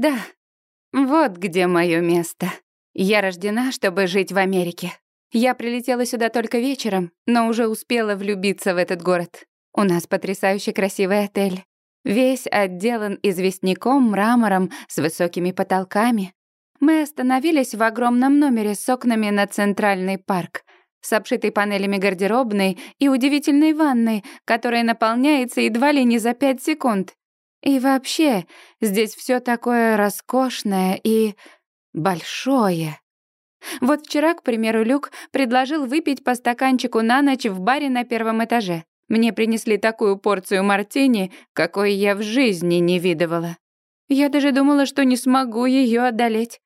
Да, вот где мое место. Я рождена, чтобы жить в Америке. Я прилетела сюда только вечером, но уже успела влюбиться в этот город. У нас потрясающе красивый отель. Весь отделан известняком, мрамором, с высокими потолками. Мы остановились в огромном номере с окнами на Центральный парк, с обшитой панелями гардеробной и удивительной ванной, которая наполняется едва ли не за пять секунд. И вообще, здесь все такое роскошное и большое. Вот вчера, к примеру, Люк предложил выпить по стаканчику на ночь в баре на первом этаже. Мне принесли такую порцию мартини, какой я в жизни не видывала. Я даже думала, что не смогу ее одолеть.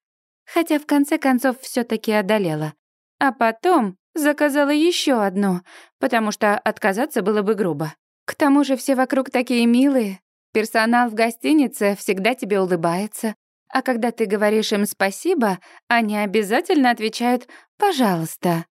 Хотя в конце концов все таки одолела. А потом заказала еще одну, потому что отказаться было бы грубо. К тому же все вокруг такие милые. Персонал в гостинице всегда тебе улыбается. А когда ты говоришь им спасибо, они обязательно отвечают «пожалуйста».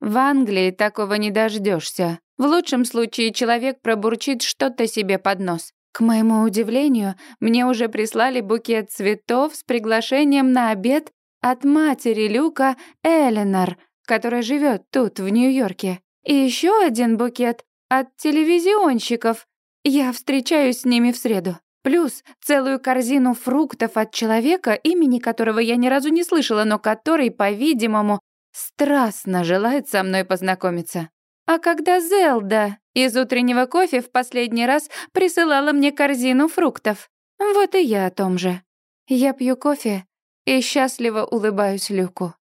В Англии такого не дождешься. В лучшем случае человек пробурчит что-то себе под нос. К моему удивлению, мне уже прислали букет цветов с приглашением на обед от матери Люка Эленор, которая живет тут, в Нью-Йорке. И еще один букет от телевизионщиков. Я встречаюсь с ними в среду. Плюс целую корзину фруктов от человека, имени которого я ни разу не слышала, но который, по-видимому, страстно желает со мной познакомиться. А когда Зелда из утреннего кофе в последний раз присылала мне корзину фруктов, вот и я о том же. Я пью кофе и счастливо улыбаюсь Люку.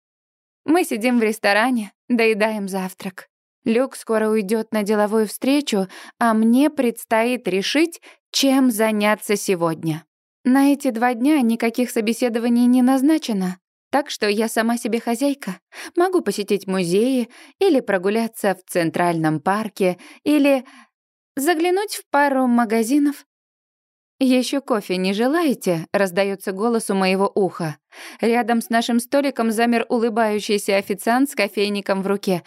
Мы сидим в ресторане, доедаем завтрак. Люк скоро уйдет на деловую встречу, а мне предстоит решить, чем заняться сегодня. На эти два дня никаких собеседований не назначено. Так что я сама себе хозяйка. Могу посетить музеи или прогуляться в Центральном парке, или заглянуть в пару магазинов. Еще кофе не желаете?» — раздается голос у моего уха. Рядом с нашим столиком замер улыбающийся официант с кофейником в руке.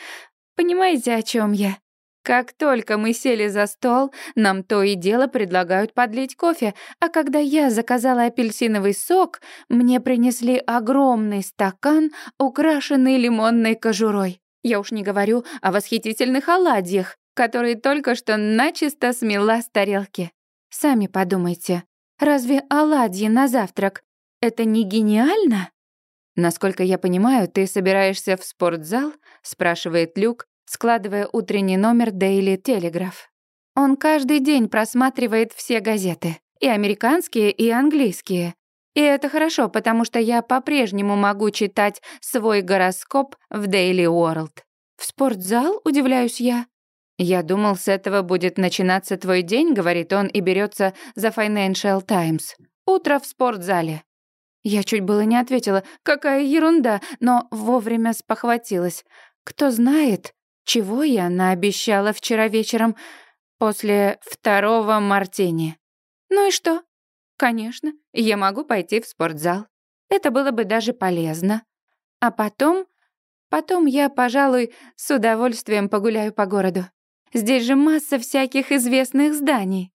«Понимаете, о чем я?» Как только мы сели за стол, нам то и дело предлагают подлить кофе, а когда я заказала апельсиновый сок, мне принесли огромный стакан, украшенный лимонной кожурой. Я уж не говорю о восхитительных оладьях, которые только что начисто смела с тарелки. Сами подумайте, разве оладьи на завтрак — это не гениально? «Насколько я понимаю, ты собираешься в спортзал?» — спрашивает Люк, складывая утренний номер Daily Telegraph. Он каждый день просматривает все газеты, и американские, и английские. И это хорошо, потому что я по-прежнему могу читать свой гороскоп в Daily World. В спортзал, удивляюсь я. «Я думал, с этого будет начинаться твой день», — говорит он и берется за Financial Times. «Утро в спортзале». Я чуть было не ответила, какая ерунда, но вовремя спохватилась. Кто знает, чего я наобещала вчера вечером после второго мартини? Ну и что? Конечно, я могу пойти в спортзал. Это было бы даже полезно. А потом... Потом я, пожалуй, с удовольствием погуляю по городу. Здесь же масса всяких известных зданий.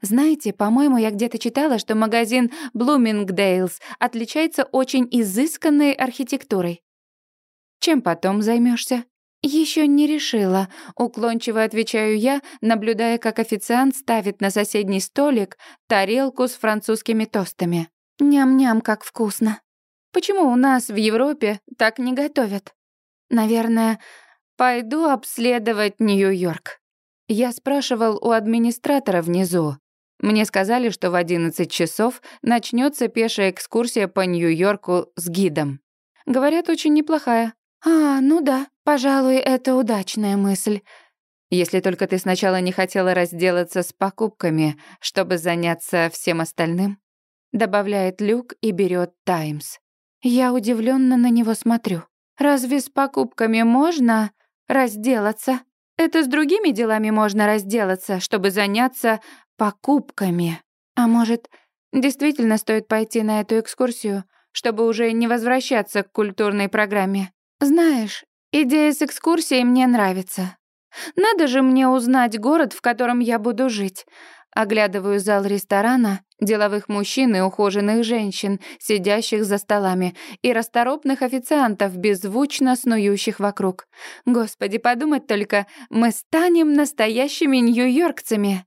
Знаете, по-моему, я где-то читала, что магазин Bloomingdale's отличается очень изысканной архитектурой. Чем потом займешься? Еще не решила, уклончиво отвечаю я, наблюдая, как официант ставит на соседний столик тарелку с французскими тостами. Ням-ням, как вкусно. Почему у нас в Европе так не готовят? Наверное, пойду обследовать Нью-Йорк. Я спрашивал у администратора внизу. Мне сказали, что в 11 часов начнется пешая экскурсия по Нью-Йорку с гидом. Говорят, очень неплохая. «А, ну да, пожалуй, это удачная мысль. Если только ты сначала не хотела разделаться с покупками, чтобы заняться всем остальным», добавляет Люк и берет Таймс. Я удивленно на него смотрю. «Разве с покупками можно разделаться? Это с другими делами можно разделаться, чтобы заняться покупками. А может, действительно стоит пойти на эту экскурсию, чтобы уже не возвращаться к культурной программе?» Знаешь, идея с экскурсией мне нравится. Надо же мне узнать город, в котором я буду жить. Оглядываю зал ресторана, деловых мужчин и ухоженных женщин, сидящих за столами, и расторопных официантов, беззвучно снующих вокруг. Господи, подумать только, мы станем настоящими нью-йоркцами.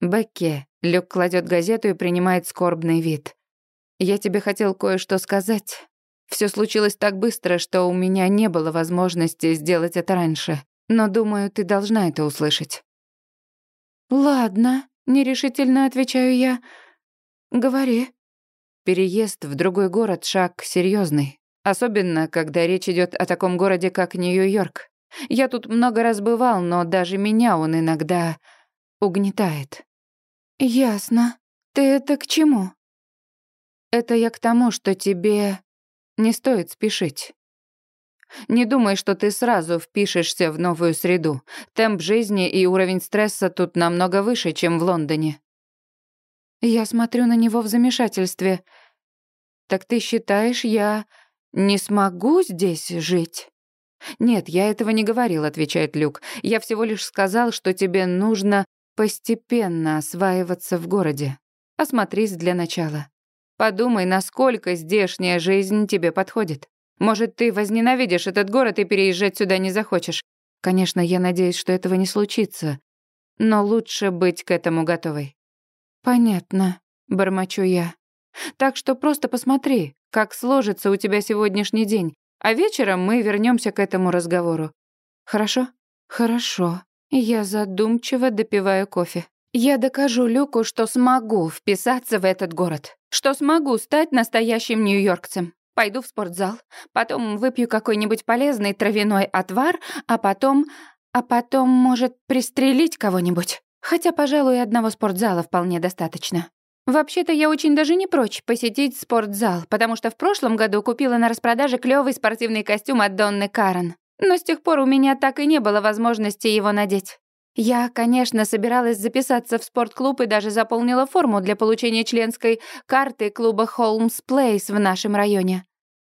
Бекки, Люк кладет газету и принимает скорбный вид. Я тебе хотел кое-что сказать. Все случилось так быстро, что у меня не было возможности сделать это раньше. Но думаю, ты должна это услышать. Ладно, нерешительно отвечаю я. Говори. Переезд в другой город шаг серьезный, особенно когда речь идет о таком городе, как Нью-Йорк. Я тут много раз бывал, но даже меня он иногда угнетает. Ясно. Ты это к чему? Это я к тому, что тебе не стоит спешить. Не думай, что ты сразу впишешься в новую среду. Темп жизни и уровень стресса тут намного выше, чем в Лондоне. Я смотрю на него в замешательстве. Так ты считаешь, я не смогу здесь жить? Нет, я этого не говорил, отвечает Люк. Я всего лишь сказал, что тебе нужно постепенно осваиваться в городе. Осмотрись для начала. Подумай, насколько здешняя жизнь тебе подходит. Может, ты возненавидишь этот город и переезжать сюда не захочешь. Конечно, я надеюсь, что этого не случится. Но лучше быть к этому готовой. Понятно, бормочу я. Так что просто посмотри, как сложится у тебя сегодняшний день, а вечером мы вернемся к этому разговору. Хорошо? Хорошо. Я задумчиво допиваю кофе. Я докажу Люку, что смогу вписаться в этот город, что смогу стать настоящим нью-йоркцем. Пойду в спортзал, потом выпью какой-нибудь полезный травяной отвар, а потом... А потом, может, пристрелить кого-нибудь. Хотя, пожалуй, одного спортзала вполне достаточно. Вообще-то я очень даже не прочь посетить спортзал, потому что в прошлом году купила на распродаже клёвый спортивный костюм от Донны Карен. Но с тех пор у меня так и не было возможности его надеть. Я, конечно, собиралась записаться в спортклуб и даже заполнила форму для получения членской карты клуба Холмс Плейс в нашем районе.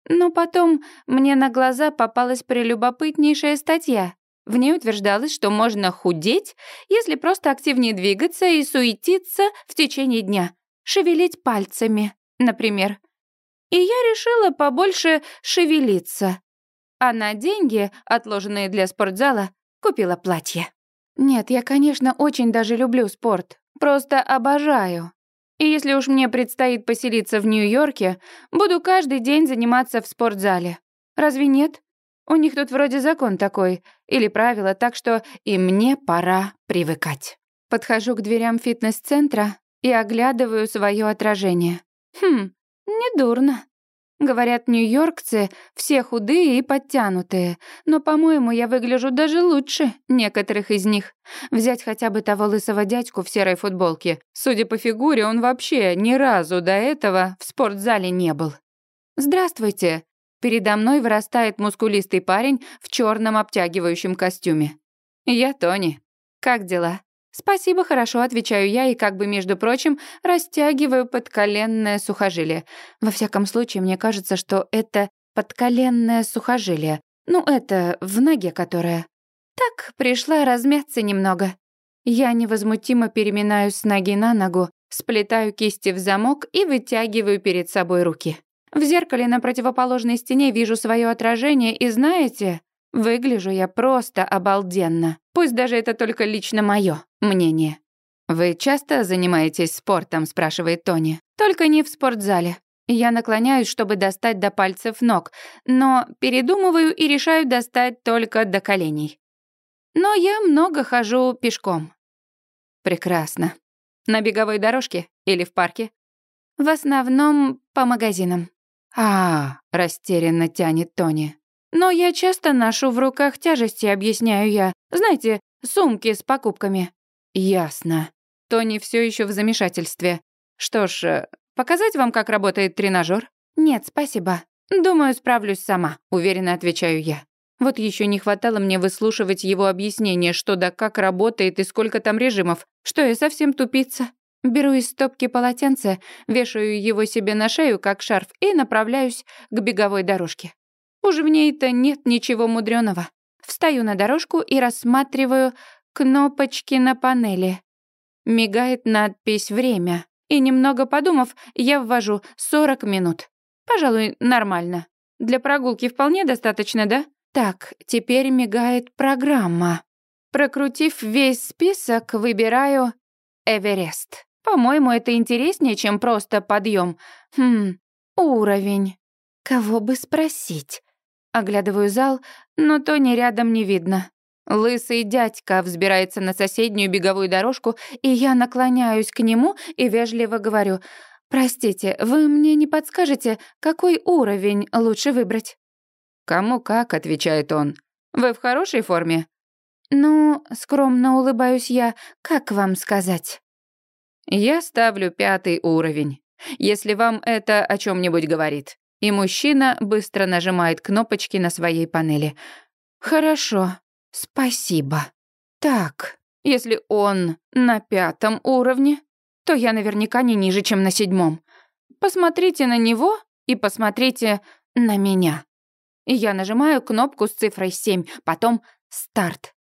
Но потом мне на глаза попалась прелюбопытнейшая статья. В ней утверждалось, что можно худеть, если просто активнее двигаться и суетиться в течение дня, шевелить пальцами, например. И я решила побольше шевелиться. А на деньги, отложенные для спортзала, купила платье. Нет, я, конечно, очень даже люблю спорт. Просто обожаю. И если уж мне предстоит поселиться в Нью-Йорке, буду каждый день заниматься в спортзале. Разве нет? У них тут вроде закон такой, или правило, так что и мне пора привыкать. Подхожу к дверям фитнес-центра и оглядываю свое отражение. Хм, недурно. Говорят, нью-йоркцы все худые и подтянутые, но, по-моему, я выгляжу даже лучше некоторых из них. Взять хотя бы того лысого дядьку в серой футболке. Судя по фигуре, он вообще ни разу до этого в спортзале не был. «Здравствуйте!» Передо мной вырастает мускулистый парень в черном обтягивающем костюме. «Я Тони. Как дела?» «Спасибо, хорошо», — отвечаю я и, как бы, между прочим, растягиваю подколенное сухожилие. Во всяком случае, мне кажется, что это подколенное сухожилие. Ну, это в ноге которое. Так, пришла размяться немного. Я невозмутимо переминаюсь с ноги на ногу, сплетаю кисти в замок и вытягиваю перед собой руки. В зеркале на противоположной стене вижу свое отражение, и знаете, Выгляжу я просто обалденно. Пусть даже это только лично мое мнение. «Вы часто занимаетесь спортом?» — спрашивает Тони. «Только не в спортзале. Я наклоняюсь, чтобы достать до пальцев ног, но передумываю и решаю достать только до коленей. Но я много хожу пешком». «Прекрасно. На беговой дорожке или в парке?» «В основном по магазинам». «А, — растерянно тянет Тони. Но я часто ношу в руках тяжести, объясняю я. Знаете, сумки с покупками. Ясно. Тони все еще в замешательстве. Что ж, э, показать вам, как работает тренажер? Нет, спасибо. Думаю, справлюсь сама, уверенно отвечаю я. Вот еще не хватало мне выслушивать его объяснение, что да как работает и сколько там режимов. Что я совсем тупица. Беру из стопки полотенце, вешаю его себе на шею, как шарф, и направляюсь к беговой дорожке. Уж в ней-то нет ничего мудреного. Встаю на дорожку и рассматриваю кнопочки на панели. Мигает надпись «Время». И немного подумав, я ввожу 40 минут. Пожалуй, нормально. Для прогулки вполне достаточно, да? Так, теперь мигает программа. Прокрутив весь список, выбираю Эверест. По-моему, это интереснее, чем просто подъем. Хм, уровень. Кого бы спросить? Оглядываю зал, но Тони рядом не видно. Лысый дядька взбирается на соседнюю беговую дорожку, и я наклоняюсь к нему и вежливо говорю «Простите, вы мне не подскажете, какой уровень лучше выбрать?» «Кому как», — отвечает он. «Вы в хорошей форме?» «Ну, скромно улыбаюсь я, как вам сказать?» «Я ставлю пятый уровень, если вам это о чем нибудь говорит». И мужчина быстро нажимает кнопочки на своей панели. «Хорошо, спасибо. Так, если он на пятом уровне, то я наверняка не ниже, чем на седьмом. Посмотрите на него и посмотрите на меня». Я нажимаю кнопку с цифрой 7, потом «Старт».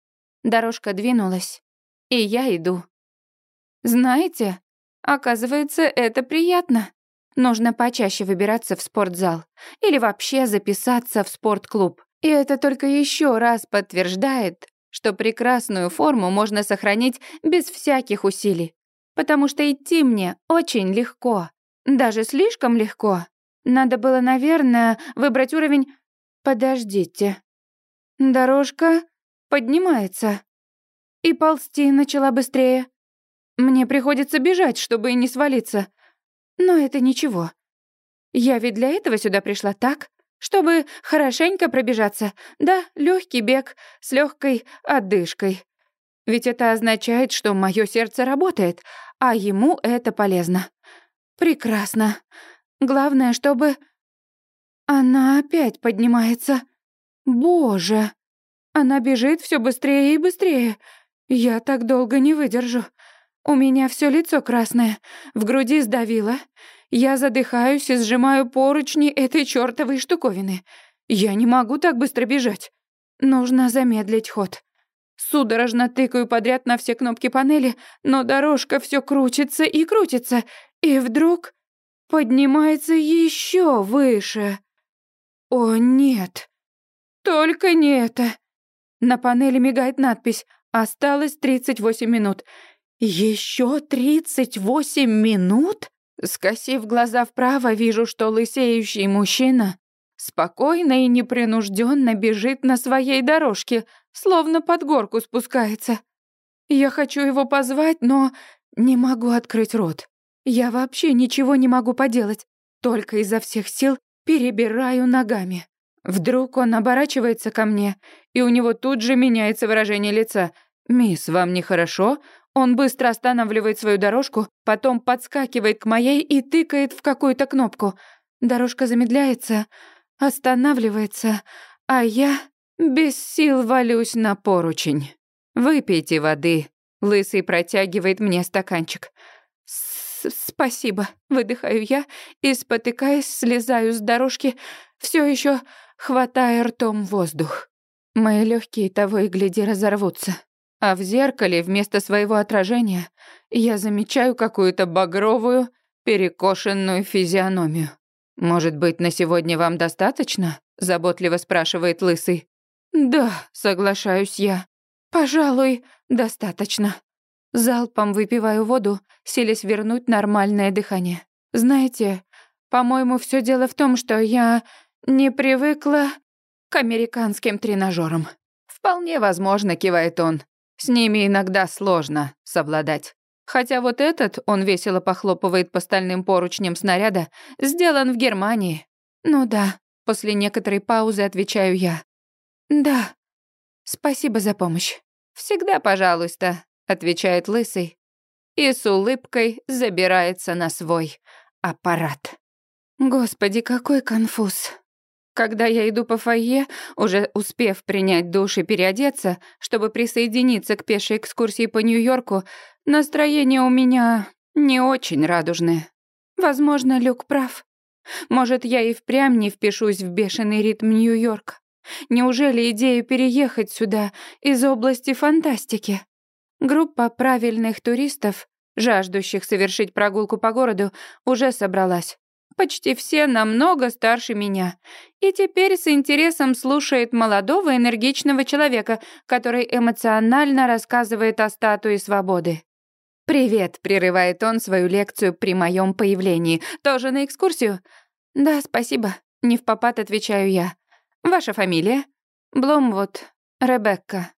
Дорожка двинулась, и я иду. Знаете, оказывается, это приятно. Нужно почаще выбираться в спортзал или вообще записаться в спортклуб. И это только еще раз подтверждает, что прекрасную форму можно сохранить без всяких усилий. Потому что идти мне очень легко. Даже слишком легко. Надо было, наверное, выбрать уровень... Подождите. Дорожка поднимается. И ползти начала быстрее. Мне приходится бежать, чтобы не свалиться. Но это ничего. Я ведь для этого сюда пришла так, чтобы хорошенько пробежаться. Да, легкий бег с легкой отдышкой. Ведь это означает, что мое сердце работает, а ему это полезно. Прекрасно. Главное, чтобы... Она опять поднимается. Боже. Она бежит все быстрее и быстрее. Я так долго не выдержу. У меня все лицо красное, в груди сдавило. Я задыхаюсь и сжимаю поручни этой чёртовой штуковины. Я не могу так быстро бежать. Нужно замедлить ход. Судорожно тыкаю подряд на все кнопки панели, но дорожка все крутится и крутится, и вдруг поднимается еще выше. О, нет. Только не это. На панели мигает надпись «Осталось 38 минут». Еще 38 минут? Скосив глаза вправо, вижу, что лысеющий мужчина спокойно и непринужденно бежит на своей дорожке, словно под горку спускается. Я хочу его позвать, но не могу открыть рот. Я вообще ничего не могу поделать, только изо всех сил перебираю ногами. Вдруг он оборачивается ко мне, и у него тут же меняется выражение лица. «Мисс, вам нехорошо?» Он быстро останавливает свою дорожку, потом подскакивает к моей и тыкает в какую-то кнопку. Дорожка замедляется, останавливается, а я без сил валюсь на поручень. «Выпейте воды», — Лысый протягивает мне стаканчик. «Спасибо», — выдыхаю я и, спотыкаясь, слезаю с дорожки, все еще хватая ртом воздух. Мои легкие того и гляди разорвутся. А в зеркале вместо своего отражения я замечаю какую-то багровую, перекошенную физиономию. «Может быть, на сегодня вам достаточно?» — заботливо спрашивает Лысый. «Да», — соглашаюсь я. «Пожалуй, достаточно». Залпом выпиваю воду, селись вернуть нормальное дыхание. Знаете, по-моему, все дело в том, что я не привыкла к американским тренажерам. Вполне возможно, кивает он. С ними иногда сложно совладать. Хотя вот этот, он весело похлопывает по стальным поручням снаряда, сделан в Германии. Ну да, после некоторой паузы отвечаю я. Да, спасибо за помощь. Всегда пожалуйста, отвечает лысый и с улыбкой забирается на свой аппарат. Господи, какой конфуз. Когда я иду по фойе, уже успев принять душ и переодеться, чтобы присоединиться к пешей экскурсии по Нью-Йорку, настроение у меня не очень радужное. Возможно, Люк прав. Может, я и впрямь не впишусь в бешеный ритм Нью-Йорка. Неужели идея переехать сюда из области фантастики? Группа правильных туристов жаждущих совершить прогулку по городу, уже собралась. Почти все намного старше меня. И теперь с интересом слушает молодого энергичного человека, который эмоционально рассказывает о статуе свободы. «Привет», — прерывает он свою лекцию при моем появлении. «Тоже на экскурсию?» «Да, спасибо», — не в попад отвечаю я. «Ваша фамилия?» «Бломвуд. Ребекка».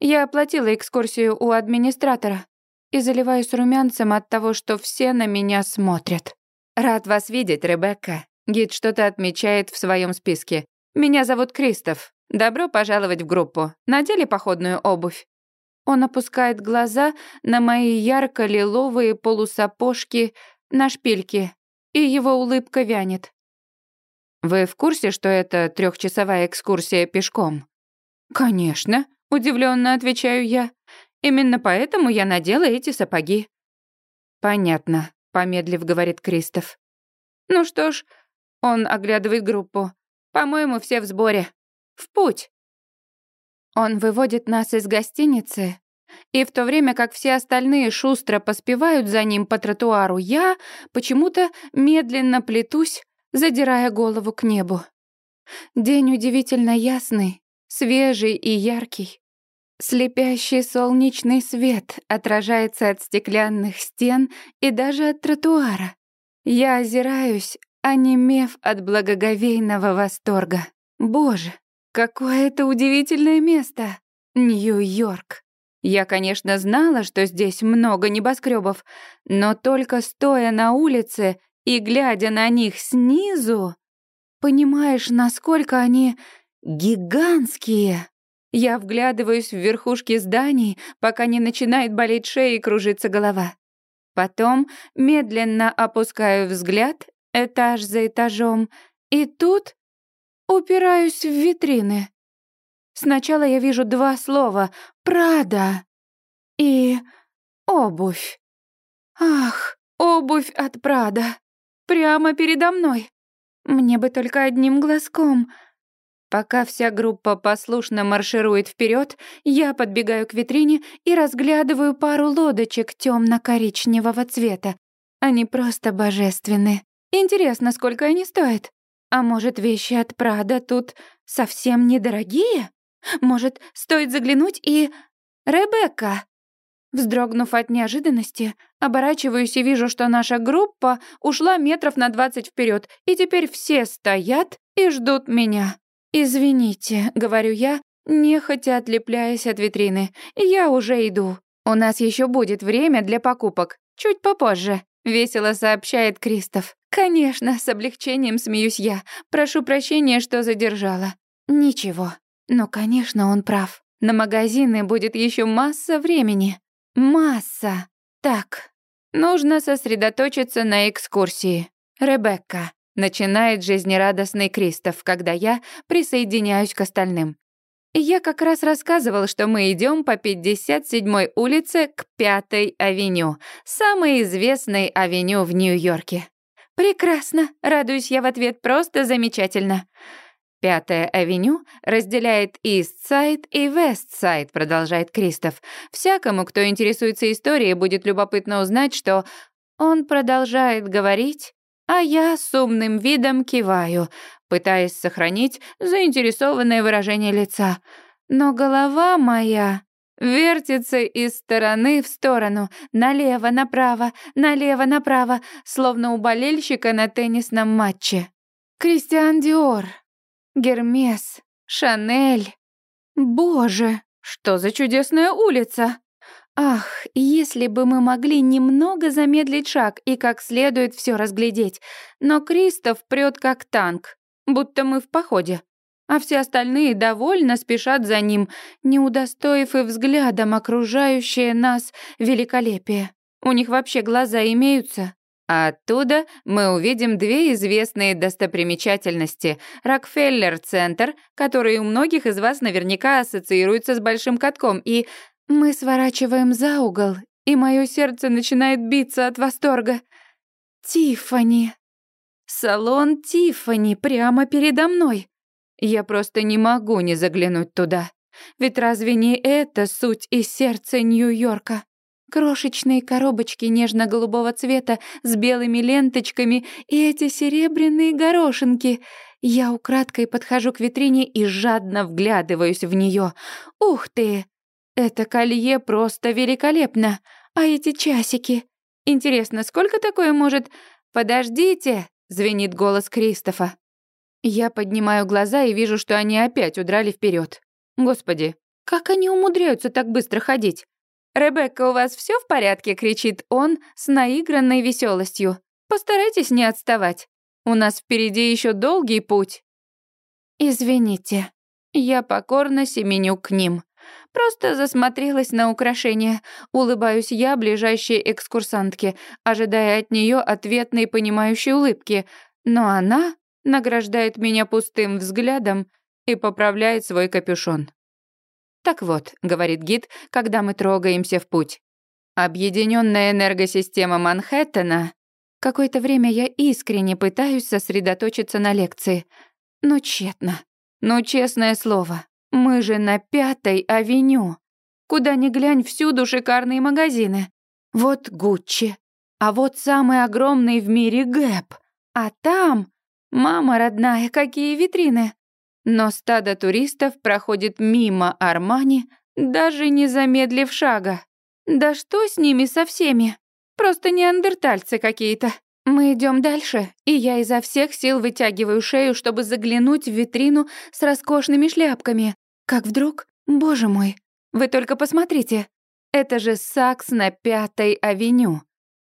Я оплатила экскурсию у администратора и заливаюсь румянцем от того, что все на меня смотрят. «Рад вас видеть, Ребекка». Гид что-то отмечает в своем списке. «Меня зовут Кристоф. Добро пожаловать в группу. Надели походную обувь?» Он опускает глаза на мои ярко-лиловые полусапожки на шпильке, и его улыбка вянет. «Вы в курсе, что это трехчасовая экскурсия пешком?» «Конечно», — удивленно отвечаю я. «Именно поэтому я надела эти сапоги». «Понятно», — помедлив говорит Кристоф. «Ну что ж», — он оглядывает группу. «По-моему, все в сборе. В путь». Он выводит нас из гостиницы, и в то время как все остальные шустро поспевают за ним по тротуару, я почему-то медленно плетусь, задирая голову к небу. День удивительно ясный, свежий и яркий. Слепящий солнечный свет отражается от стеклянных стен и даже от тротуара. Я озираюсь, онемев от благоговейного восторга. Боже, какое это удивительное место! Нью-Йорк. Я, конечно, знала, что здесь много небоскребов, но только стоя на улице и глядя на них снизу, понимаешь, насколько они гигантские. Я вглядываюсь в верхушки зданий, пока не начинает болеть шея и кружиться голова. Потом медленно опускаю взгляд этаж за этажом, и тут упираюсь в витрины. Сначала я вижу два слова «Прада» и «обувь». Ах, обувь от Прада. Прямо передо мной. Мне бы только одним глазком — Пока вся группа послушно марширует вперед, я подбегаю к витрине и разглядываю пару лодочек темно-коричневого цвета. Они просто божественны. Интересно, сколько они стоят? А может, вещи от Прада тут совсем недорогие? Может, стоит заглянуть и... Ребекка! Вздрогнув от неожиданности, оборачиваюсь и вижу, что наша группа ушла метров на двадцать вперед, и теперь все стоят и ждут меня. «Извините», — говорю я, нехотя отлепляясь от витрины. «Я уже иду. У нас еще будет время для покупок. Чуть попозже», — весело сообщает Кристоф. «Конечно», — с облегчением смеюсь я. «Прошу прощения, что задержала». «Ничего. Но, конечно, он прав. На магазины будет еще масса времени. Масса. Так, нужно сосредоточиться на экскурсии. Ребекка, Начинает жизнерадостный Кристоф, когда я присоединяюсь к остальным. Я как раз рассказывал, что мы идем по 57-й улице к 5-й авеню, самой известной авеню в Нью-Йорке. Прекрасно, радуюсь я в ответ, просто замечательно. Пятая авеню разделяет Ист-Сайд и Вест-Сайд, продолжает Кристоф. Всякому, кто интересуется историей, будет любопытно узнать, что он продолжает говорить, а я с умным видом киваю, пытаясь сохранить заинтересованное выражение лица. Но голова моя вертится из стороны в сторону, налево-направо, налево-направо, словно у болельщика на теннисном матче. Кристиан Диор, Гермес, Шанель. Боже, что за чудесная улица! Ах, если бы мы могли немного замедлить шаг и как следует все разглядеть. Но Кристоф прет как танк, будто мы в походе. А все остальные довольно спешат за ним, не удостоив и взглядом окружающее нас великолепие. У них вообще глаза имеются. А оттуда мы увидим две известные достопримечательности. Рокфеллер-центр, который у многих из вас наверняка ассоциируется с большим катком, и мы сворачиваем за угол, и мое сердце начинает биться от восторга. Тиффани. Салон Тиффани прямо передо мной. Я просто не могу не заглянуть туда. Ведь разве не это суть и сердце Нью-Йорка? Крошечные коробочки нежно-голубого цвета с белыми ленточками и эти серебряные горошинки. Я украдкой подхожу к витрине и жадно вглядываюсь в нее. Ух ты! Это колье просто великолепно. А эти часики? Интересно, сколько такое может... Подождите, звенит голос Кристофа. Я поднимаю глаза и вижу, что они опять удрали вперед. Господи, как они умудряются так быстро ходить? «Ребекка, у вас все в порядке?» — кричит он с наигранной веселостью. «Постарайтесь не отставать. У нас впереди еще долгий путь». «Извините, я покорно семеню к ним. Просто засмотрелась на украшения. Улыбаюсь я ближайшей экскурсантке, ожидая от нее ответной понимающей улыбки, но она награждает меня пустым взглядом и поправляет свой капюшон. «Так вот», — говорит гид, когда мы трогаемся в путь. Объединенная энергосистема Манхэттена. Какое-то время я искренне пытаюсь сосредоточиться на лекции. Но тщетно. Ну, честное слово, мы же на Пятой авеню. Куда ни глянь, всюду шикарные магазины. Вот Гуччи, а вот самый огромный в мире Гэп. А там, мама родная, какие витрины. Но стадо туристов проходит мимо Армани, даже не замедлив шага. Да что с ними со всеми? Просто неандертальцы какие-то. Мы идем дальше, и я изо всех сил вытягиваю шею, чтобы заглянуть в витрину с роскошными шляпками. Как вдруг, боже мой, вы только посмотрите. Это же Сакс на Пятой авеню.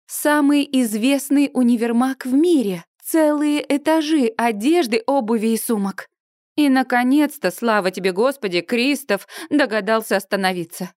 Самый известный универмаг в мире. Целые этажи одежды, обуви и сумок. И, наконец-то, слава тебе, Господи, Кристоф догадался остановиться.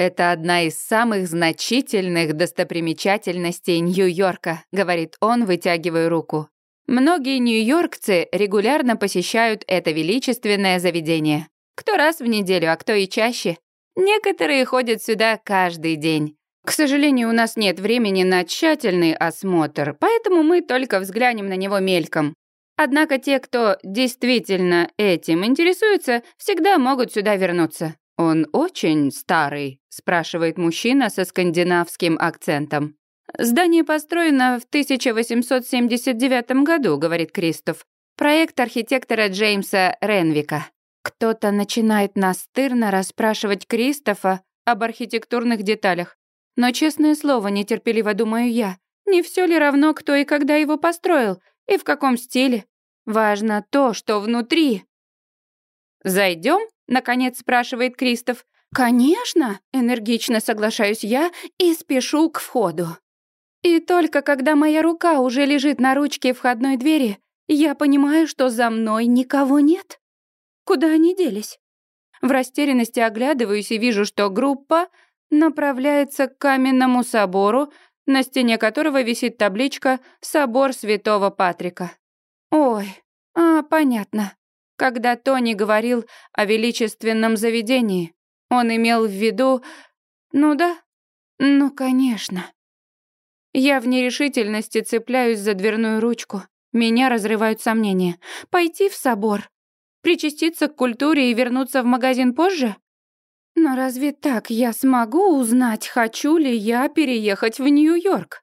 Это одна из самых значительных достопримечательностей Нью-Йорка, говорит он, вытягивая руку. Многие нью-йоркцы регулярно посещают это величественное заведение. Кто раз в неделю, а кто и чаще. Некоторые ходят сюда каждый день. К сожалению, у нас нет времени на тщательный осмотр, поэтому мы только взглянем на него мельком. Однако те, кто действительно этим интересуется, всегда могут сюда вернуться. «Он очень старый?» — спрашивает мужчина со скандинавским акцентом. «Здание построено в 1879 году», — говорит Кристоф. «Проект архитектора Джеймса Ренвика». Кто-то начинает настырно расспрашивать Кристофа об архитектурных деталях. Но, честное слово, нетерпеливо думаю я, не все ли равно, кто и когда его построил, и в каком стиле? Важно то, что внутри. Зайдем? Наконец спрашивает Кристоф. Конечно, энергично соглашаюсь я и спешу к входу. И только когда моя рука уже лежит на ручке входной двери, я понимаю, что за мной никого нет. Куда они делись? В растерянности оглядываюсь и вижу, что группа направляется к каменному собору, на стене которого висит табличка «Собор Святого Патрика». Ой, а, понятно. Когда Тони говорил о величественном заведении, он имел в виду... Ну да, ну конечно. Я в нерешительности цепляюсь за дверную ручку. Меня разрывают сомнения. Пойти в собор? Причаститься к культуре и вернуться в магазин позже? Но разве так я смогу узнать, хочу ли я переехать в Нью-Йорк?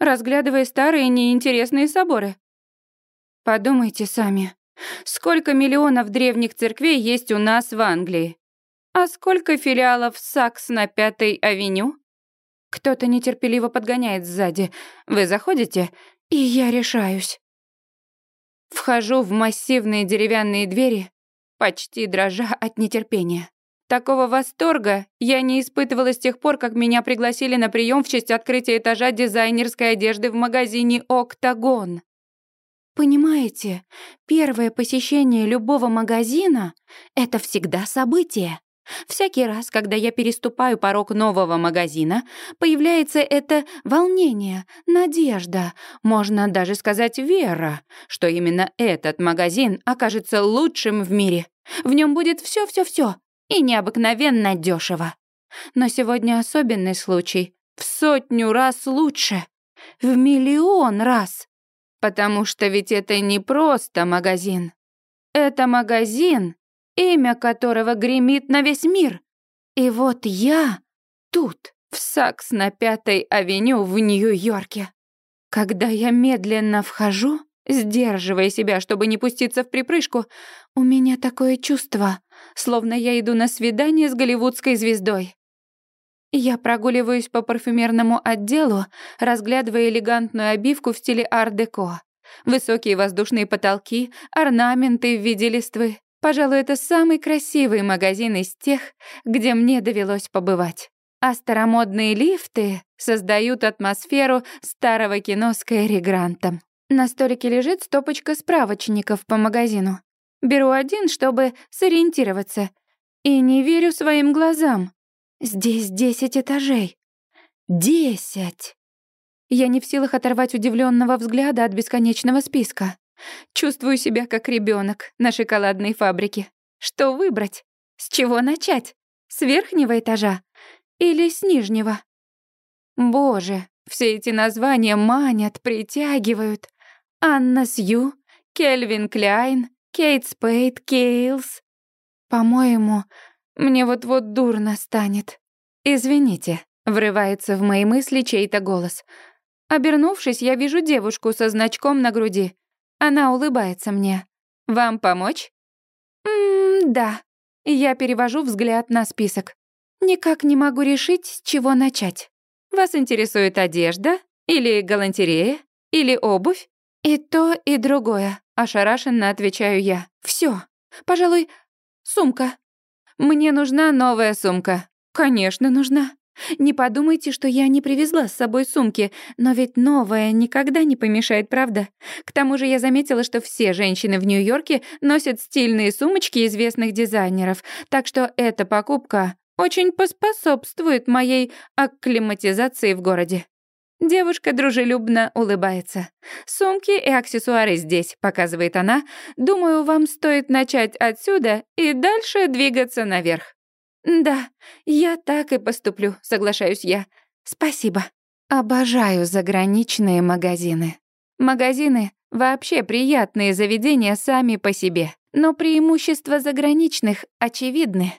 Разглядывая старые неинтересные соборы. Подумайте сами. Сколько миллионов древних церквей есть у нас в Англии? А сколько филиалов Сакс на Пятой авеню? Кто-то нетерпеливо подгоняет сзади. Вы заходите, и я решаюсь. Вхожу в массивные деревянные двери, почти дрожа от нетерпения. Такого восторга я не испытывала с тех пор, как меня пригласили на прием в честь открытия этажа дизайнерской одежды в магазине «Октагон». Понимаете, первое посещение любого магазина — это всегда событие. Всякий раз, когда я переступаю порог нового магазина, появляется это волнение, надежда, можно даже сказать вера, что именно этот магазин окажется лучшим в мире. В нем будет все-все-все и необыкновенно дешево. Но сегодня особенный случай. В сотню раз лучше. В миллион раз. Потому что ведь это не просто магазин. Это магазин, имя которого гремит на весь мир. И вот я тут, в Сакс на Пятой авеню в Нью-Йорке. Когда я медленно вхожу, сдерживая себя, чтобы не пуститься в припрыжку, у меня такое чувство, словно я иду на свидание с голливудской звездой. Я прогуливаюсь по парфюмерному отделу, разглядывая элегантную обивку в стиле ар-деко. Высокие воздушные потолки, орнаменты в виде листвы. Пожалуй, это самый красивый магазин из тех, где мне довелось побывать. А старомодные лифты создают атмосферу старого кино с Кэрри Грантом. На столике лежит стопочка справочников по магазину. Беру один, чтобы сориентироваться. И не верю своим глазам. Здесь десять этажей. Десять! Я не в силах оторвать удивленного взгляда от бесконечного списка. Чувствую себя как ребенок на шоколадной фабрике. Что выбрать? С чего начать? С верхнего этажа или с нижнего? Боже, все эти названия манят, притягивают. Анна Сью, Кельвин Кляйн, Кейт Спейд, Кейлс. По-моему, мне вот-вот дурно станет. Извините, врывается в мои мысли чей-то голос. Обернувшись, я вижу девушку со значком на груди. Она улыбается мне. Вам помочь? Мм, да. Я перевожу взгляд на список. Никак не могу решить, с чего начать. Вас интересует одежда или галантерея или обувь? И то, и другое, ошарашенно отвечаю я. Всё. Пожалуй, сумка. «Мне нужна новая сумка». «Конечно, нужна. Не подумайте, что я не привезла с собой сумки, но ведь новая никогда не помешает, правда? К тому же я заметила, что все женщины в Нью-Йорке носят стильные сумочки известных дизайнеров, так что эта покупка очень поспособствует моей акклиматизации в городе. Девушка дружелюбно улыбается. «Сумки и аксессуары здесь», — показывает она. «Думаю, вам стоит начать отсюда и дальше двигаться наверх». «Да, я так и поступлю», — соглашаюсь я. «Спасибо». Обожаю заграничные магазины. Магазины — вообще приятные заведения сами по себе, но преимущества заграничных очевидны.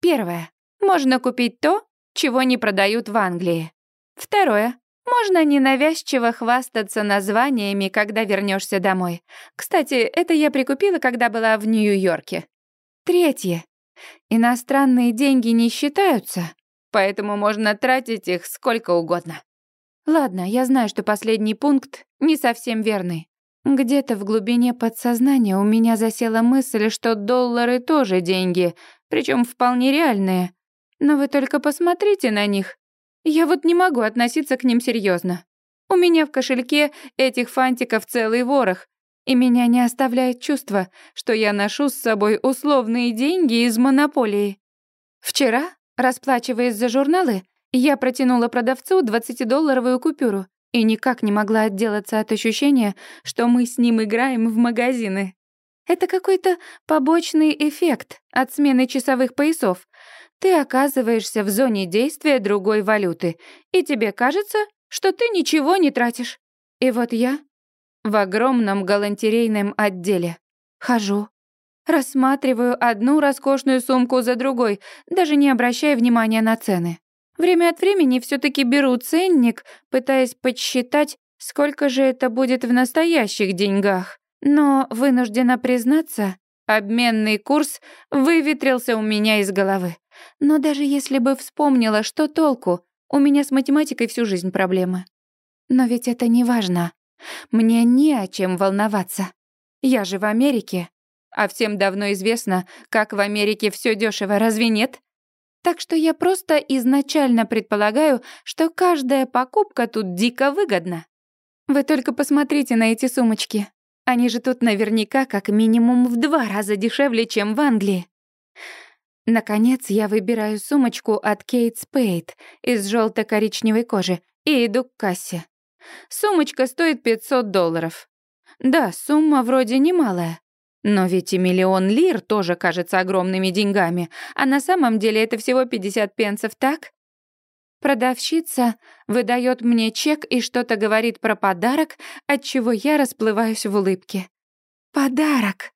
Первое. Можно купить то, чего не продают в Англии. Второе. Можно ненавязчиво хвастаться названиями, когда вернешься домой. Кстати, это я прикупила, когда была в Нью-Йорке. Третье. Иностранные деньги не считаются, поэтому можно тратить их сколько угодно. Ладно, я знаю, что последний пункт не совсем верный. Где-то в глубине подсознания у меня засела мысль, что доллары тоже деньги, причем вполне реальные. Но вы только посмотрите на них. Я вот не могу относиться к ним серьезно. У меня в кошельке этих фантиков целый ворох, и меня не оставляет чувство, что я ношу с собой условные деньги из монополии. Вчера, расплачиваясь за журналы, я протянула продавцу 20-долларовую купюру и никак не могла отделаться от ощущения, что мы с ним играем в магазины. Это какой-то побочный эффект от смены часовых поясов, ты оказываешься в зоне действия другой валюты, и тебе кажется, что ты ничего не тратишь. И вот я в огромном галантерейном отделе хожу, рассматриваю одну роскошную сумку за другой, даже не обращая внимания на цены. Время от времени все таки беру ценник, пытаясь подсчитать, сколько же это будет в настоящих деньгах. Но, вынуждена признаться, обменный курс выветрился у меня из головы. Но даже если бы вспомнила, что толку? У меня с математикой всю жизнь проблемы. Но ведь это не важно. Мне не о чем волноваться. Я же в Америке. А всем давно известно, как в Америке все дешево, разве нет? Так что я просто изначально предполагаю, что каждая покупка тут дико выгодна. Вы только посмотрите на эти сумочки. Они же тут наверняка как минимум в два раза дешевле, чем в Англии. Наконец я выбираю сумочку от Кейт Спейд из желто коричневой кожи и иду к кассе. Сумочка стоит 500 долларов. Да, сумма вроде немалая. Но ведь и миллион лир тоже кажется огромными деньгами, а на самом деле это всего 50 пенсов, так? Продавщица выдает мне чек и что-то говорит про подарок, от чего я расплываюсь в улыбке. Подарок.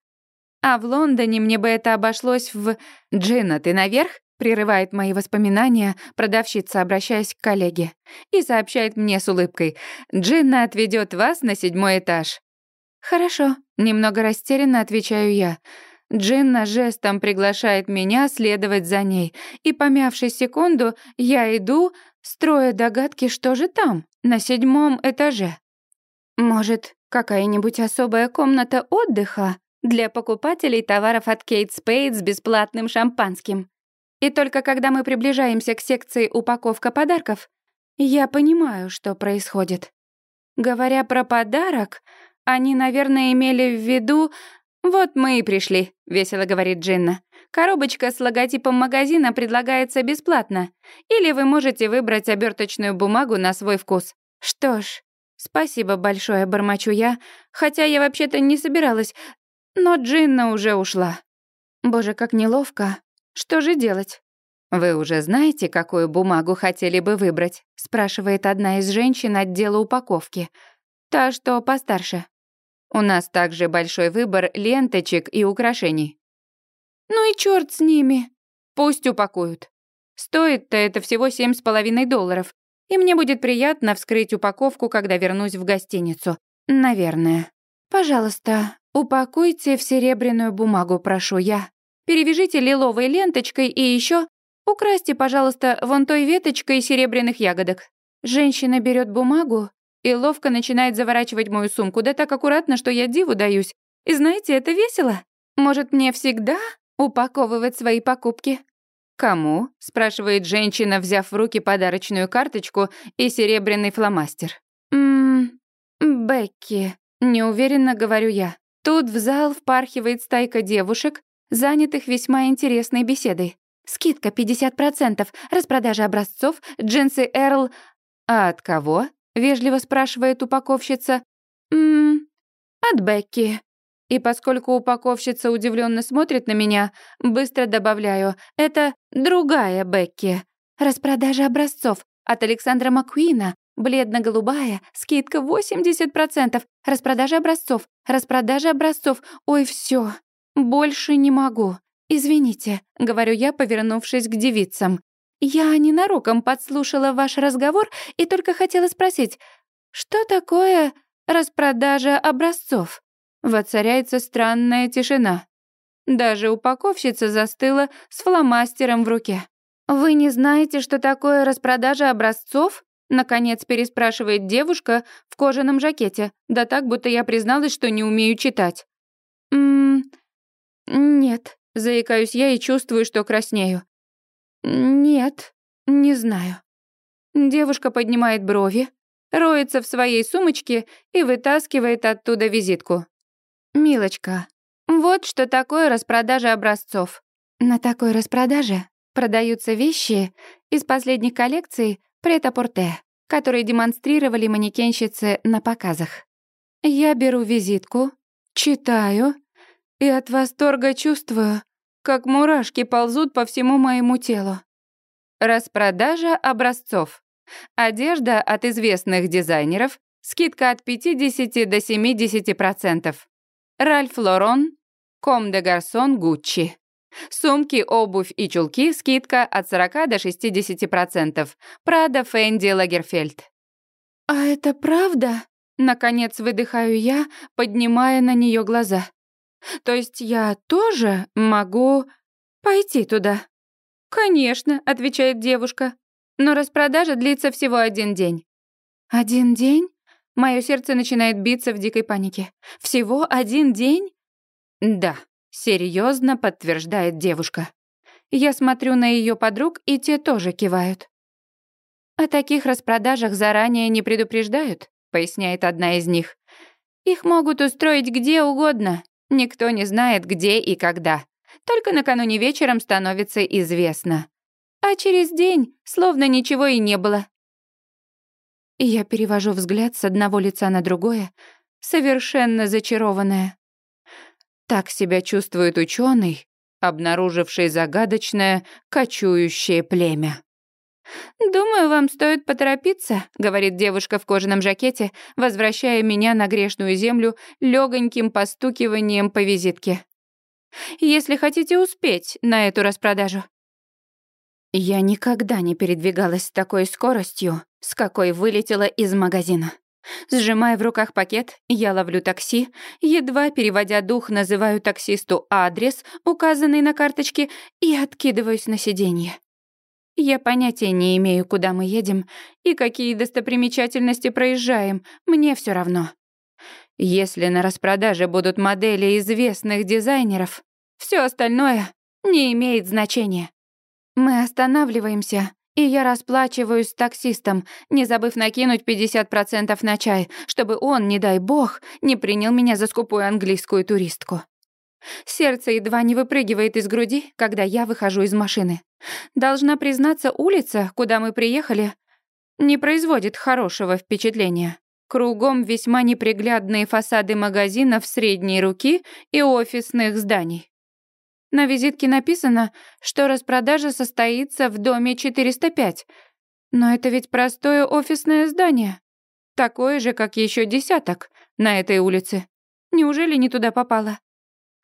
А в Лондоне мне бы это обошлось в... «Джина, ты наверх?» прерывает мои воспоминания продавщица, обращаясь к коллеге, и сообщает мне с улыбкой. «Джинна отведет вас на седьмой этаж». «Хорошо», — немного растерянно отвечаю я. Джинна жестом приглашает меня следовать за ней, и, помявшись секунду, я иду, строя догадки, что же там, на седьмом этаже. Может, какая-нибудь особая комната отдыха для покупателей товаров от Кейт Спейд с бесплатным шампанским. И только когда мы приближаемся к секции упаковка подарков, я понимаю, что происходит. Говоря про подарок, они, наверное, имели в виду «Вот мы и пришли», — весело говорит Джинна. «Коробочка с логотипом магазина предлагается бесплатно. Или вы можете выбрать оберточную бумагу на свой вкус. Что ж, спасибо большое, бормочу я, хотя я вообще-то не собиралась, но Джинна уже ушла. Боже, как неловко. Что же делать? «Вы уже знаете, какую бумагу хотели бы выбрать?» — спрашивает одна из женщин отдела упаковки. Та, что постарше. У нас также большой выбор ленточек и украшений. Ну и черт с ними. Пусть упакуют. Стоит-то это всего семь с половиной долларов. И мне будет приятно вскрыть упаковку, когда вернусь в гостиницу. Наверное. Пожалуйста, упакуйте в серебряную бумагу, прошу я. Перевяжите лиловой ленточкой и еще украсьте, пожалуйста, вон той веточкой серебряных ягодок. Женщина берет бумагу и ловко начинает заворачивать мою сумку, да так аккуратно, что я диву даюсь. И знаете, это весело. Может, мне всегда упаковывать свои покупки? «Кому?» — спрашивает женщина, взяв в руки подарочную карточку и серебряный фломастер. «Ммм, Бекки», — неуверенно говорю я. Тут в зал впархивает стайка девушек, занятых весьма интересной беседой. Скидка 50%, распродажа образцов, джинсы Эрл... «А от кого?» — вежливо спрашивает упаковщица. «Ммм, от Бекки». И поскольку упаковщица удивленно смотрит на меня, быстро добавляю, это другая Бекки. Распродажа образцов от Александра Маккуина, бледно-голубая, скидка 80%, распродажа образцов, распродажа образцов. Ой, все, больше не могу. Извините, говорю я, повернувшись к девицам. Я ненароком подслушала ваш разговор и только хотела спросить, что такое распродажа образцов? Воцаряется странная тишина. Даже упаковщица застыла с фломастером в руке. «Вы не знаете, что такое распродажа образцов?» Наконец переспрашивает девушка в кожаном жакете, да так, будто я призналась, что не умею читать. «Ммм... Нет», — заикаюсь я и чувствую, что краснею. «Нет, не знаю». Девушка поднимает брови, роется в своей сумочке и вытаскивает оттуда визитку. «Милочка, вот что такое распродажа образцов. На такой распродаже продаются вещи из последних коллекций прет-а-порте, которые демонстрировали манекенщицы на показах. Я беру визитку, читаю и от восторга чувствую, как мурашки ползут по всему моему телу. Распродажа образцов. Одежда от известных дизайнеров, скидка от 50 до 70%. Ральф Лорон, Ком де Гарсон, Гуччи. Сумки, обувь и чулки, скидка от 40 до 60%. Прада, Фенди, Лагерфельд. «А это правда?» Наконец выдыхаю я, поднимая на нее глаза. «То есть я тоже могу пойти туда?» «Конечно», — отвечает девушка. «Но распродажа длится всего один день». «Один день?» Мое сердце начинает биться в дикой панике. Всего один день? Да, серьезно подтверждает девушка. Я смотрю на ее подруг, и те тоже кивают. О таких распродажах заранее не предупреждают, поясняет одна из них. Их могут устроить где угодно. Никто не знает, где и когда. Только накануне вечером становится известно. А через день словно ничего и не было я перевожу взгляд с одного лица на другое, совершенно зачарованная. Так себя чувствует ученый, обнаруживший загадочное кочующее племя. «Думаю, вам стоит поторопиться», — говорит девушка в кожаном жакете, возвращая меня на грешную землю легоньким постукиванием по визитке. «Если хотите успеть на эту распродажу». Я никогда не передвигалась с такой скоростью, с какой вылетела из магазина. Сжимая в руках пакет, я ловлю такси, едва переводя дух, называю таксисту адрес, указанный на карточке, и откидываюсь на сиденье. Я понятия не имею, куда мы едем и какие достопримечательности проезжаем, мне все равно. Если на распродаже будут модели известных дизайнеров, все остальное не имеет значения. Мы останавливаемся, и я расплачиваюсь с таксистом, не забыв накинуть 50% на чай, чтобы он, не дай бог, не принял меня за скупую английскую туристку. Сердце едва не выпрыгивает из груди, когда я выхожу из машины. Должна признаться, улица, куда мы приехали, не производит хорошего впечатления. Кругом весьма неприглядные фасады магазинов средней руки и офисных зданий. На визитке написано, что распродажа состоится в доме 405. Но это ведь простое офисное здание. Такое же, как еще десяток на этой улице. Неужели не туда попала?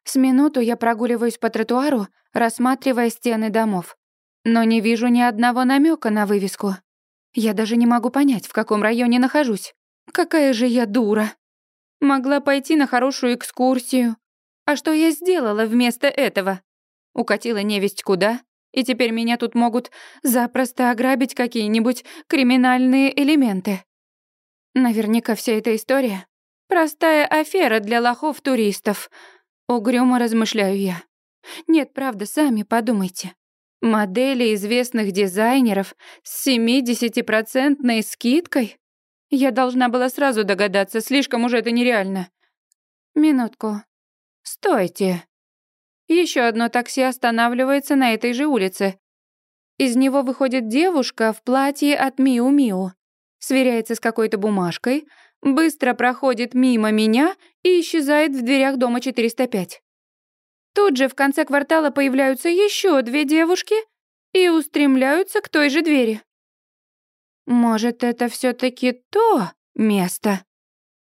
С минуту я прогуливаюсь по тротуару, рассматривая стены домов. Но не вижу ни одного намека на вывеску. Я даже не могу понять, в каком районе нахожусь. Какая же я дура. Могла пойти на хорошую экскурсию, а что я сделала вместо этого? Укатила невесть куда, и теперь меня тут могут запросто ограбить какие-нибудь криминальные элементы. Наверняка вся эта история — простая афера для лохов-туристов. Угрюмо размышляю я. Нет, правда, сами подумайте. Модели известных дизайнеров с 70% скидкой? Я должна была сразу догадаться, слишком уже это нереально. Минутку. «Стойте!» Еще одно такси останавливается на этой же улице. Из него выходит девушка в платье от Миу-Миу. Сверяется с какой-то бумажкой, быстро проходит мимо меня и исчезает в дверях дома 405. Тут же в конце квартала появляются еще две девушки и устремляются к той же двери. Может, это все таки то место?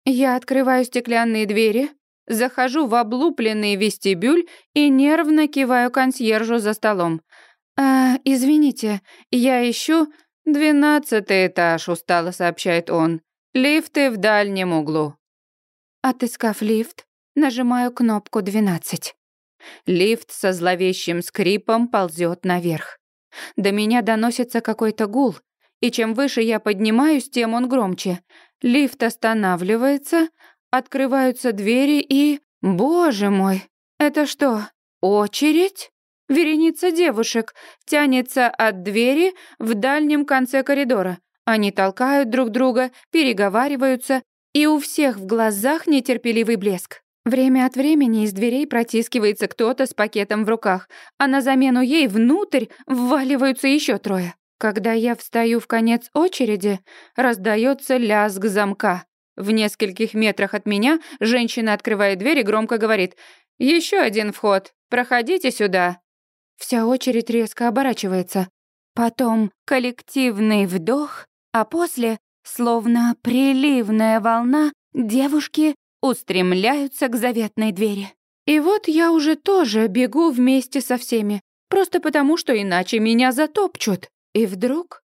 Я открываю стеклянные двери, Захожу в облупленный вестибюль и нервно киваю консьержу за столом. «А, извините, я ищу...» «Двенадцатый этаж», — устало сообщает он. «Лифты в дальнем углу». Отыскав лифт, нажимаю кнопку «двенадцать». Лифт со зловещим скрипом ползет наверх. До меня доносится какой-то гул, и чем выше я поднимаюсь, тем он громче. Лифт останавливается, Открываются двери и... Боже мой, это что, очередь? Вереница девушек тянется от двери в дальнем конце коридора. Они толкают друг друга, переговариваются, и у всех в глазах нетерпеливый блеск. Время от времени из дверей протискивается кто-то с пакетом в руках, а на замену ей внутрь вваливаются еще трое. Когда я встаю в конец очереди, раздается лязг замка. В нескольких метрах от меня женщина открывает дверь и громко говорит «Еще один вход, проходите сюда». Вся очередь резко оборачивается. Потом коллективный вдох, а после, словно приливная волна, девушки устремляются к заветной двери. И вот я уже тоже бегу вместе со всеми, просто потому, что иначе меня затопчут. И вдруг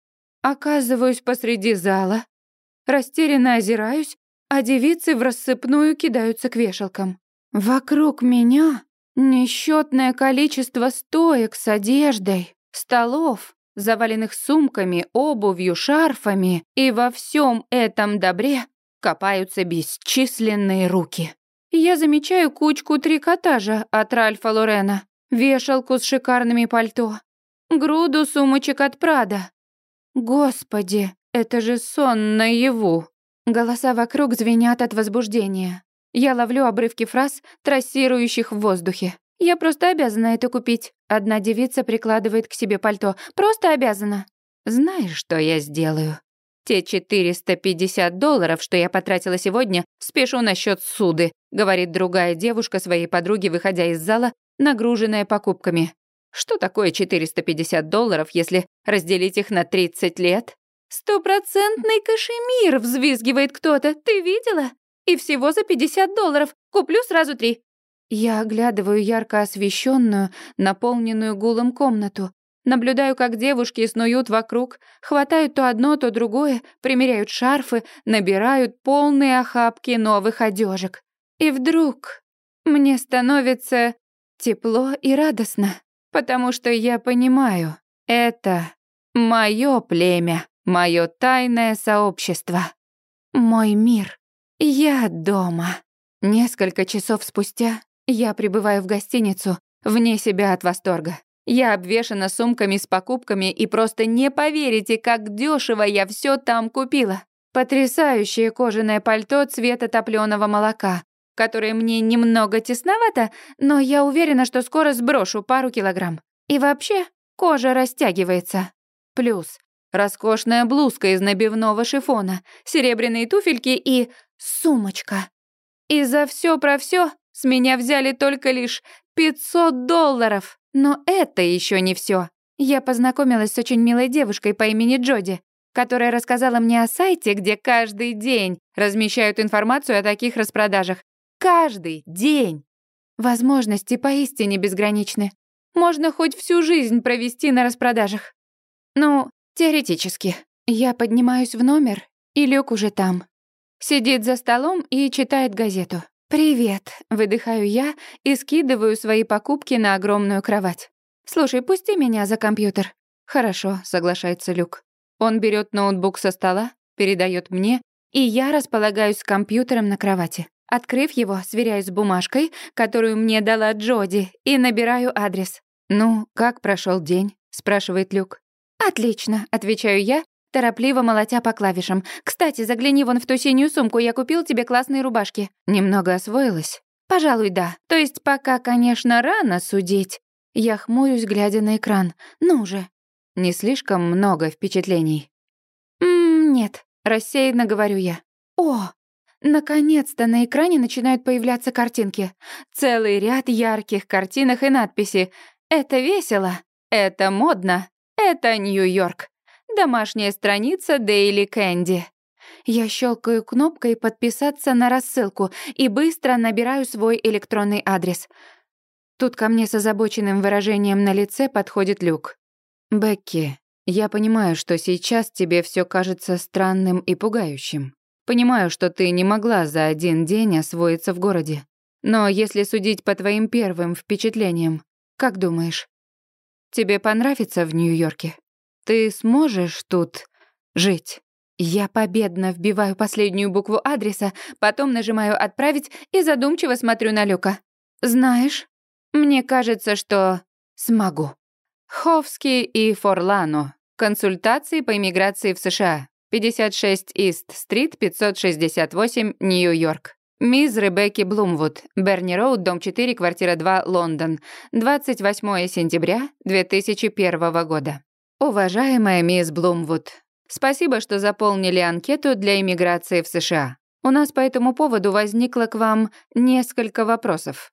оказываюсь посреди зала, Растерянно озираюсь, а девицы в рассыпную кидаются к вешалкам. Вокруг меня несчетное количество стоек с одеждой, столов, заваленных сумками, обувью, шарфами, и во всем этом добре копаются бесчисленные руки. Я замечаю кучку трикотажа от Ральфа Лорена, вешалку с шикарными пальто, груду сумочек от Прада. Господи, это же сон наяву. Голоса вокруг звенят от возбуждения. Я ловлю обрывки фраз, трассирующих в воздухе. «Я просто обязана это купить». Одна девица прикладывает к себе пальто. «Просто обязана». «Знаешь, что я сделаю?» «Те 450 долларов, что я потратила сегодня, спешу на счет суды», говорит другая девушка своей подруге, выходя из зала, нагруженная покупками. «Что такое 450 долларов, если разделить их на 30 лет?» «Стопроцентный кашемир!» — взвизгивает кто-то. «Ты видела? И всего за 50 долларов. Куплю сразу три». Я оглядываю ярко освещенную, наполненную гулом комнату. Наблюдаю, как девушки снуют вокруг, хватают то одно, то другое, примеряют шарфы, набирают полные охапки новых одежек. И вдруг мне становится тепло и радостно, потому что я понимаю, это мое племя, мое тайное сообщество, мой мир. Я дома. Несколько часов спустя я прибываю в гостиницу, вне себя от восторга. Я обвешана сумками с покупками и просто не поверите, как дешево я все там купила. Потрясающее кожаное пальто цвета топлёного молока, которое мне немного тесновато, но я уверена, что скоро сброшу пару килограмм. И вообще, кожа растягивается. Плюс роскошная блузка из набивного шифона, серебряные туфельки и сумочка. И за все про все с меня взяли только лишь 500 долларов. Но это еще не все. Я познакомилась с очень милой девушкой по имени Джоди, которая рассказала мне о сайте, где каждый день размещают информацию о таких распродажах. Каждый день. Возможности поистине безграничны. Можно хоть всю жизнь провести на распродажах. Ну, теоретически. Я поднимаюсь в номер, и Люк уже там. Сидит за столом и читает газету. «Привет», — выдыхаю я и скидываю свои покупки на огромную кровать. «Слушай, пусти меня за компьютер». «Хорошо», — соглашается Люк. Он берет ноутбук со стола, передает мне, и я располагаюсь с компьютером на кровати. Открыв его, сверяюсь с бумажкой, которую мне дала Джоди, и набираю адрес. «Ну, как прошел день?» — спрашивает Люк. «Отлично», — отвечаю я торопливо молотя по клавишам. «Кстати, загляни вон в ту синюю сумку, я купил тебе классные рубашки». «Немного освоилась?» «Пожалуй, да. То есть пока, конечно, рано судить». Я хмурюсь, глядя на экран. «Ну же». «Не слишком много впечатлений?» «Ммм, нет», — рассеянно говорю я. «О, Наконец-то на экране начинают появляться картинки. Целый ряд ярких картинок и надписи. Это весело, это модно, это Нью-Йорк. Домашняя страница Daily Candy. Я щелкаю кнопкой «Подписаться на рассылку» и быстро набираю свой электронный адрес. Тут ко мне с озабоченным выражением на лице подходит Люк. «Бекки, я понимаю, что сейчас тебе все кажется странным и пугающим. Понимаю, что ты не могла за один день освоиться в городе. Но если судить по твоим первым впечатлениям, как думаешь, тебе понравится в Нью-Йорке?» Ты сможешь тут жить? Я победно вбиваю последнюю букву адреса, потом нажимаю «Отправить» и задумчиво смотрю на Люка. Знаешь, мне кажется, что смогу. Ховский и Форлано. Консультации по иммиграции в США. 56 Ист-стрит, 568, Нью-Йорк. Мисс Ребекки Блумвуд, Берни Роуд, дом 4, квартира 2, Лондон. 28 сентября 2001 года. Уважаемая мисс Блумвуд, спасибо, что заполнили анкету для иммиграции в США. У нас по этому поводу возникло к вам несколько вопросов.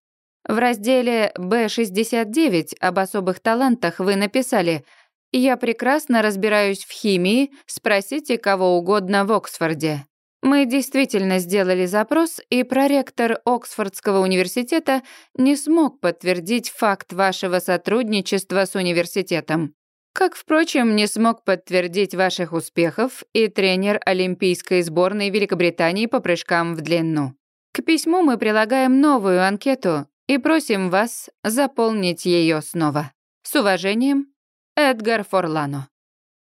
В разделе Б69 об особых талантах вы написали «Я прекрасно разбираюсь в химии, спросите кого угодно в Оксфорде». Мы действительно сделали запрос, и проректор Оксфордского университета не смог подтвердить факт вашего сотрудничества с университетом. Как, впрочем, не смог подтвердить ваших успехов и тренер Олимпийской сборной Великобритании по прыжкам в длину. К письму мы прилагаем новую анкету и просим вас заполнить ее снова. С уважением, Эдгар Форлано.